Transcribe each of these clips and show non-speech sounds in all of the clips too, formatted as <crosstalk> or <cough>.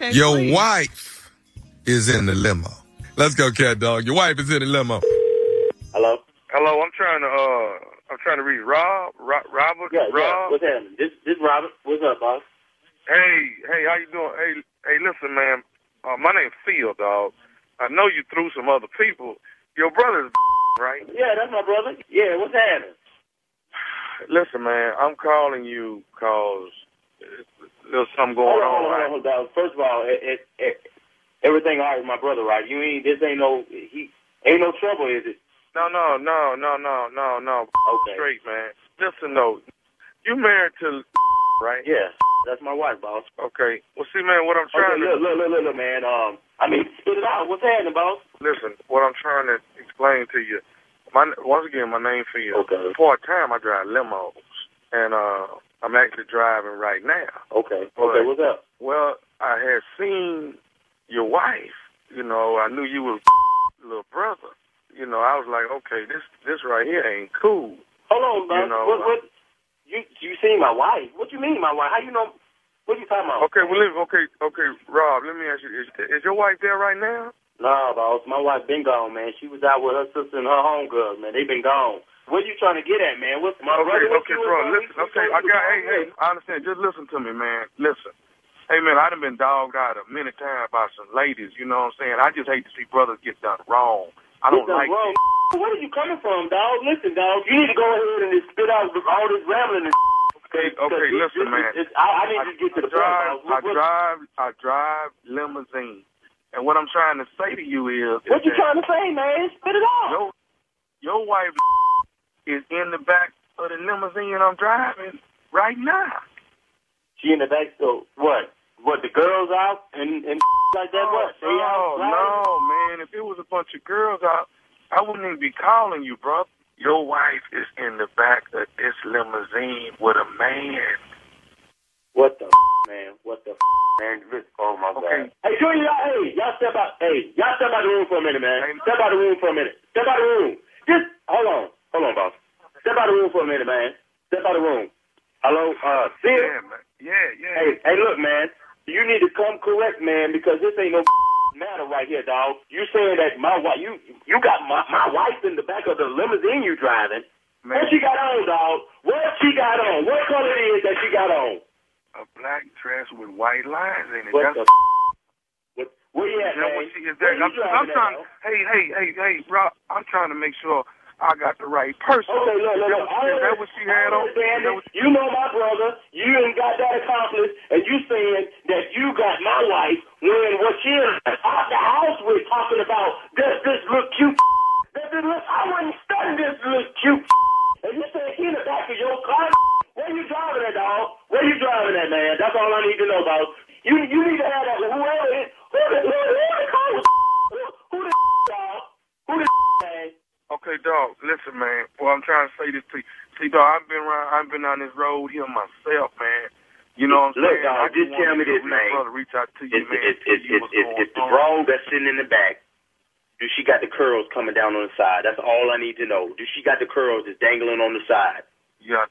Your wife is in the limo. Let's go, cat dog. Your wife is in the limo. Hello? Hello, I'm trying to uh, I'm trying to reach Rob, Rob Robert, Yeah, yeah. Rob. What's happening? This this Robert. What's up, boss? Hey, hey, how you doing? Hey, hey, listen, man. Uh, my name's Phil, dog. I know you through some other people. Your brother's <laughs> right? Yeah, that's my brother. Yeah, what's happening? <sighs> Listen, man, I'm calling you cause there's something going on, on. right? on. First of all, it, it, it, everything all right with my brother, right? You ain't this ain't no he ain't no trouble, is it? No, no, no, no, no, no, no. Okay. Straight, man. Listen, though, you married to right? Yeah, that's my wife, boss. Okay. Well, see, man, what I'm Okay, trying look, to look, look, look, look, man. Um, I mean, spit it out. What's happening, boss? listen. What I'm trying to explain to you. My once again, my name Phil. Okay. Part time, I drive limos, and uh, I'm actually driving right now. Okay. What? Okay, what's up? Well, I had seen your wife. You know, I knew you was <laughs> little brother. You know, I was like, okay, this this right here ain't cool. Hold on, boss. You know, what, uh, what? You you seen my wife? What do you mean, my wife? How you know? What are you talking about? Okay, well, okay, okay, Rob. Let me ask you: Is, is your wife there right now? Nah, boss. My wife been gone, man. She was out with her sister and her homegirls, man. They been gone. What are you trying to get at, man? What's my Okay, brother? what okay, you bro. Listen, okay, I got. Hey, hey, I understand. Just listen to me, man. Listen. Hey, man, I done been dogged out a many times by some ladies. You know what I'm saying? I just hate to see brothers get done wrong. I don't like. wrong. Where are you coming from, dog? Listen, dog. You need to go ahead and just spit out all this rambling. And Okay, okay, listen, this- man. this- I, I need to get to the drive, point, I. What, drive, I drive limousine, and what I'm trying to say to you is, what is you trying to say, man? Spit it out. your your wife is in the back of the limousine I'm driving right now. She in the back. So what? What? The girls out and and <laughs> like that? what? They no, out no, man. If it was a bunch of girls out, I wouldn't even be calling you, bro. Your wife is in the back of this limousine with a man. What the <laughs> man? What the <laughs> man? This- Oh my Okay. god. Hey, Junior, y'all, hey, y'all step out. Hey, y'all step out the room for a minute, man. Step out the room for a minute. Step out the room. Just hold on, hold on, boss. Step out the room for a minute, man. Step out of the room. Hello, uh, Sid. Yeah, man. Yeah, yeah. Hey, hey, look, man. You need to come correct, man, because this ain't no <laughs> matter right here, dog. You saying that my wife, you you got my my wife in the back of the limousine you driving. man. What she got on, dog? What she got on? What color it is that she got on? A black dress with white lines in it. What That's the? <laughs> What? Where you Is at, that man? what she is? I'm, I'm at, trying. Hey, hey, hey, hey, Rob. I'm trying to make sure I got the right person. Okay, look, look, look. Is that what she had on? understand Is that it. what- You know my brother. You ain't got that accomplished, and you saying that you got my wife wearing what she is out the house with, talking about does this look cute? Does this look? I wasn't studying this look cute. And you say he in the back of your car. Where you driving at, dog? Where you driving at, man? That's all I need to know about. You you need to have that. Whoever it, who the who, who the car was? Who, who the dog? Who the man? Okay, dog. Listen, man. Well, I'm trying to say this to you. See, dog. I've been around. I've been on this road here myself, man. You know what I'm Look, saying? dog, I just tell me this, man. Brother, reach out to you, It's, man. it's, it's, you it's, it's, it's the brogue that's sitting in the back. Do she got the curls coming down on the side? That's all I need to know. Do she got the curls that's dangling on the side? Yeah.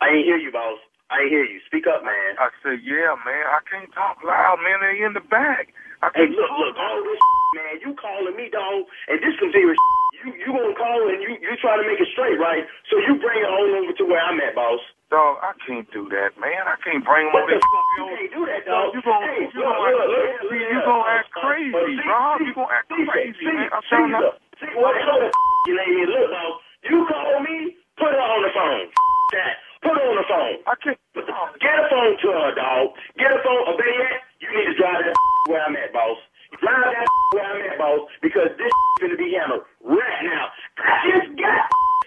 I ain't hear you, boss. I ain't hear you. Speak up, man. I said, yeah, man. I can't talk loud, man. They in the back. I Hey, look, look, all this <laughs> man, you calling me, dog, and this serious <laughs> You you gonna call and you you try to make it straight, right? So you bring it on over to where I'm at, boss. Dog, I can't do that, man. I can't bring them What over the there. You gonna be you can't do that, dog. You gonna, hey, you gonna, look, act, look, look, you gonna look, act crazy, see, Rob. see, You gonna act see, crazy, see, man. I'm see, trying to. look, see, what how the you lady look, dog. You call me, put her on the phone. That, put her on the phone. I can't. Get a phone to her, dog. Get a phone. Or better yet, you need to drive that where I'm at, boss. Drive that where I'm at, boss, because this gonna be handled right now. I just got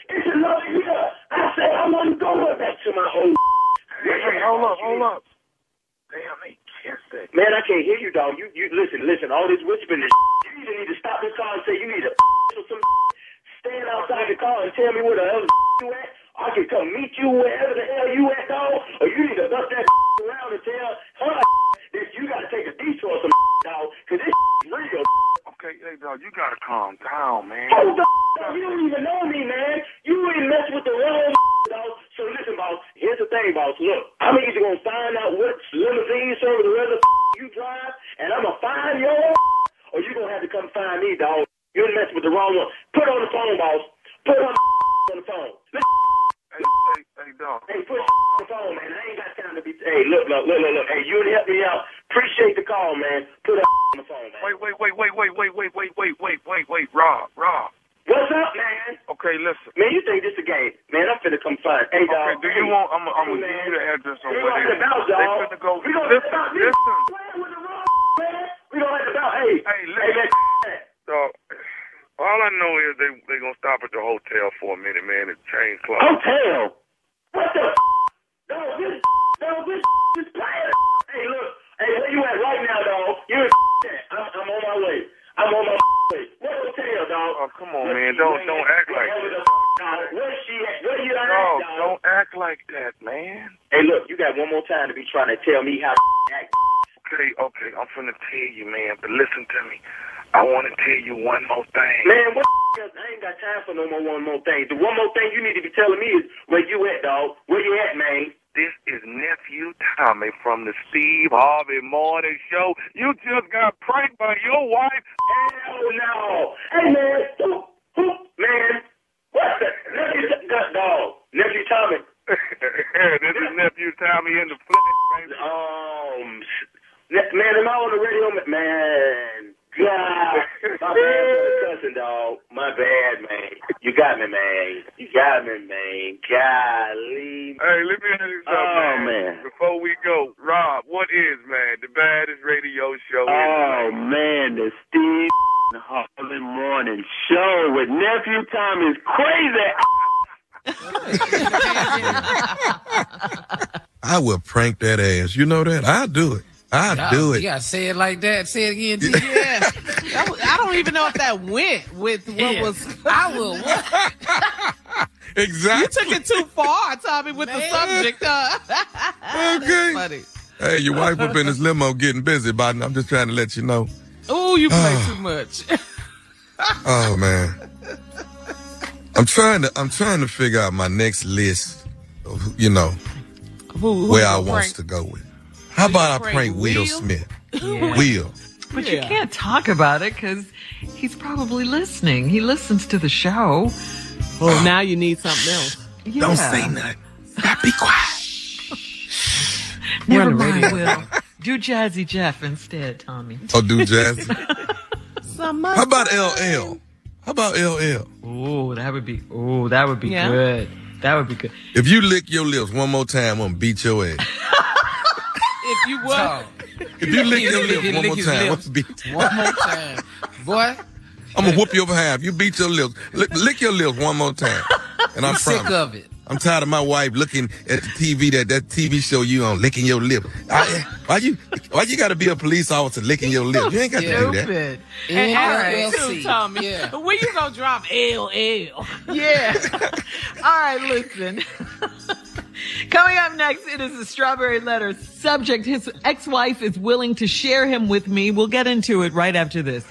it's another year. I said I'm not going back to my old. Hey, hey, hold up, hold up. Damn, they kissing. Man, I can't hear you, dog. You, you listen, listen. All this whispering, is you either need to stop this car and say you need to or some stand outside the car and tell me where the hell you at. I can come meet you wherever the hell you at, dog. Or you need to bust that around and tell her that you got to take a detour some dog, cause this is real. Okay, hey, dog, you gotta calm down, man. Hold the. You don't even know me, man. You ain't mess with the wrong dog. So listen, boss. Here's the thing, boss. Look, I'm either gonna find out what limousine service the rest of you drive. and I'm gonna find your or you gonna have to come find me, dog. You're messing with the wrong one. Put on the phone, boss. Put on on the phone. Hey, hey, hey, dog. Hey, put on the phone, man. I ain't got time to be. Hey, look, look, look, look, look. Hey, you help me out. Appreciate the call, man. Put on the phone, man. Wait, wait, wait, wait, wait, wait, wait, wait, wait, wait, wait, wait, Rob, Rob. What's up, man? Okay, listen. Man, you think this a game? Man, I'm finna come find. Hey, Okay, dog. do hey, you want? I'm, I'm hey, gonna give you the address on gonna they. the They finna go. We gonna Listen, bounce. listen. With the wrong man. We gonna have the bounce. Hey, Hey, hey, listen. man. Dog, all I know is they they gonna stop at the hotel for a minute, man, and change clothes. Hotel. What the? No, this, no, this is playing. Hey, look. Hey, where you at right now, dog? You in I'm, I'm on my way. I'm on my way. What hotel, dog? Oh, come on, man. Don't don't act like Where that. Where she at? Where you at, Dog, dog? don't act like that, man. Hey, look. You got one more time to be trying to tell me how to act. Okay, okay, I'm finna tell you, man, but listen to me. I want to tell you one more thing. Man, what? I ain't got time for no more one more thing. The one more thing you need to be telling me is where you at, dog. Where you at, man? This is nephew Tommy from the Steve Harvey Morning Show. You just got pranked by your wife. Hell no. Hey, man. Who, man? What the? Nephew, dog. Nephew Tommy. <laughs> this is nephew Tommy in the flesh, baby. Um, man, am I on the radio? Man, God. My bad for <laughs> cussing, dog. My bad, man. You got me, man. You got me, man. Golly. Hey, let me ask you something, Oh, man. man. Before we go, Rob, what is, man, the baddest radio show Oh, in man, the Steve Harvey Morning Show with Nephew Tom is crazy. I will prank that ass. You know that? I'll do it. I'll do You it. gotta say it like that. Say it again. T. Yeah. <laughs> That was- I don't even know if that went with what Yeah. was. I will. <laughs> What? You took it too far, Tommy, with the subject. Uh, Okay. Funny. Hey, your wife up in this limo getting busy, Biden. I'm just trying to let you know. Oh, you play ah. too much. <laughs> Oh man. I'm trying to I'm trying to figure out my next list of you know Who, who where I gonna want prank? to go with. How about I prank prank Will Will? Smith? <laughs> Yeah. Will. But Yeah. you can't talk about it because he's probably listening. He listens to the show. Well, now you need something else. Yeah. Don't say nothing. Be quiet. Never We're on the mind. Will. <laughs> Do Jazzy Jeff instead, Tommy. Oh, do Jazzy. <laughs> How about LL? How about LL? Oh, that would be. Oh, that would be Yeah. good. That would be good. If you lick your lips one more time, I'm gonna beat your ass. <laughs> If you would, Talk. If you lick your lips his one more time, I'm gonna beat. One more time, boy. I'm gonna whoop you over half. You beat your lips. Lick, lick your lips one more time, and I'm I'm sick of it. I'm tired of my wife looking at the TV that that TV show you on licking your lip. I, <laughs> why you why you got to be a police officer licking your lip? You ain't got to do that. Stupid. and NLC. ask too, Tommy. Yeah. When you gonna drop LL? Yeah. <laughs> All right, listen. <laughs> Coming up next, it is the strawberry letter. Subject: His ex-wife is willing to share him with me. We'll get into it right after this.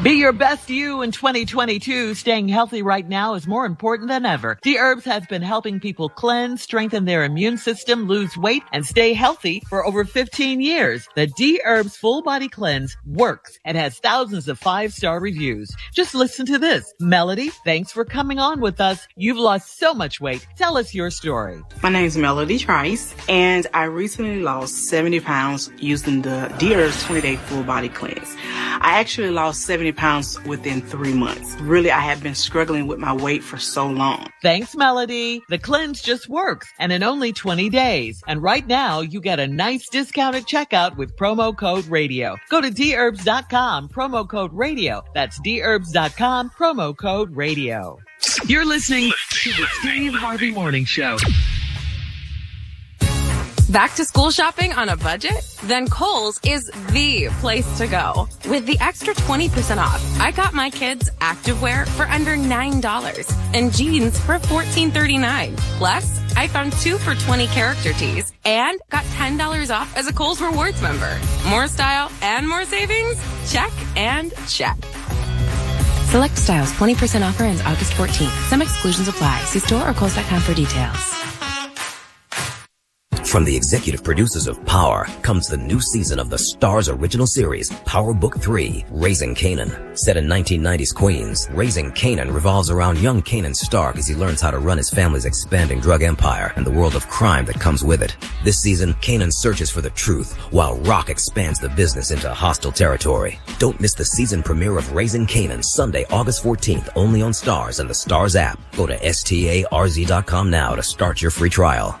Be your best you in 2022. Staying healthy right now is more important than ever. D Herbs has been helping people cleanse, strengthen their immune system, lose weight, and stay healthy for over 15 years. The D Herbs Full Body Cleanse works and has thousands of five star reviews. Just listen to this. Melody, thanks for coming on with us. You've lost so much weight. Tell us your story. My name is Melody Trice, and I recently lost 70 pounds using the D Herbs 20 day full body cleanse. I actually lost 70 pounds within three months. Really, I have been struggling with my weight for so long. Thanks, Melody. The cleanse just works and in only 20 days. And right now you get a nice discounted checkout with promo code radio. Go to dherbs.com, promo code radio. That's dherbs.com, promo code radio. You're listening to the Steve Harvey Morning Show. Back to school shopping on a budget? Then Kohl's is the place to go. With the extra 20% off, I got my kids activewear for under $9 and jeans for $14.39. Plus, I found two for 20 character tees and got $10 off as a Kohl's Rewards member. More style and more savings? Check and check. Select styles 20% offer ends August 14th. Some exclusions apply. See store or Kohl's.com for details. From the executive producers of Power comes the new season of the Starz original series, Power Book 3, Raising Kanan. Set in 1990s Queens, Raising Kanan revolves around young Kanan Stark as he learns how to run his family's expanding drug empire and the world of crime that comes with it. This season, Kanan searches for the truth while Raq expands the business into hostile territory. Don't miss the season premiere of Raising Kanan Sunday, August 14th, only on Starz and the Starz app. Go to starz.com now to start your free trial.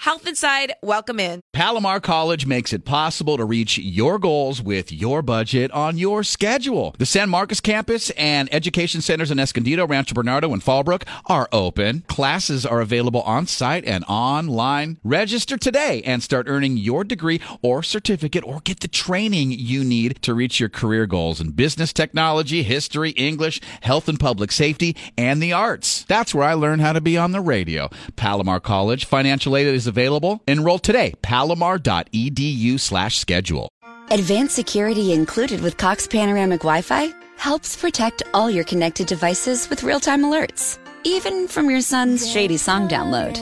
Health Inside, welcome in. Palomar College makes it possible to reach your goals with your budget on your schedule. The San Marcos campus and education centers in Escondido, Rancho Bernardo, and Fallbrook are open. Classes are available on site and online. Register today and start earning your degree or certificate or get the training you need to reach your career goals in business technology, history, English, health and public safety, and the arts. That's where I learned how to be on the radio. Palomar College, financial aid is available. Enroll today. Palomar.edu slash schedule. Advanced security included with Cox Panoramic Wi Fi helps protect all your connected devices with real time alerts, even from your son's shady song download.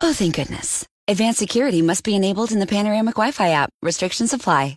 Oh, thank goodness. Advanced security must be enabled in the Panoramic Wi Fi app. Restrictions apply.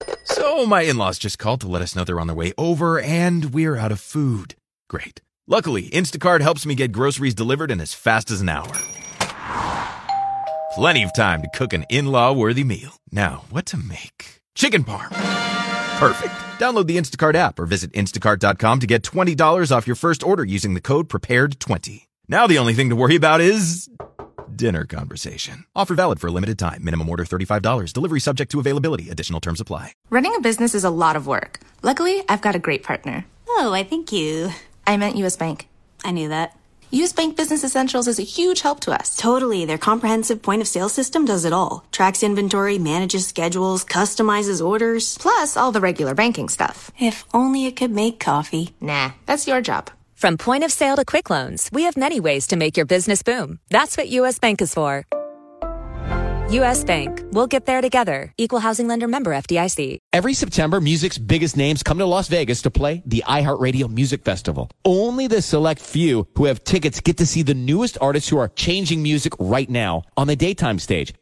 lab. So, my in laws just called to let us know they're on their way over and we're out of food. Great. Luckily, Instacart helps me get groceries delivered in as fast as an hour. Plenty of time to cook an in law worthy meal. Now, what to make? Chicken parm. Perfect. Download the Instacart app or visit instacart.com to get $20 off your first order using the code PREPARED20. Now, the only thing to worry about is dinner conversation. Offer valid for a limited time. Minimum order $35. Delivery subject to availability. Additional terms apply. Running a business is a lot of work. Luckily, I've got a great partner. Oh, I thank you. I meant US Bank. I knew that. US Bank Business Essentials is a huge help to us. Totally. Their comprehensive point of sale system does it all. Tracks inventory, manages schedules, customizes orders. Plus all the regular banking stuff. If only it could make coffee. Nah, that's your job. From point of sale to quick loans, we have many ways to make your business boom. That's what US Bank is for. US Bank. We'll get there together. Equal housing lender member FDIC. Every September, music's biggest names come to Las Vegas to play the iHeartRadio Music Festival. Only the select few who have tickets get to see the newest artists who are changing music right now on the daytime stage.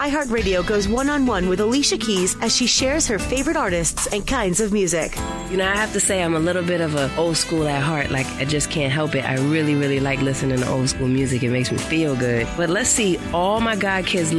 iHeartRadio goes one on one with Alicia Keys as she shares her favorite artists and kinds of music. You know, I have to say I'm a little bit of an old school at heart. Like I just can't help it. I really, really like listening to old school music. It makes me feel good. But let's see, all my God kids love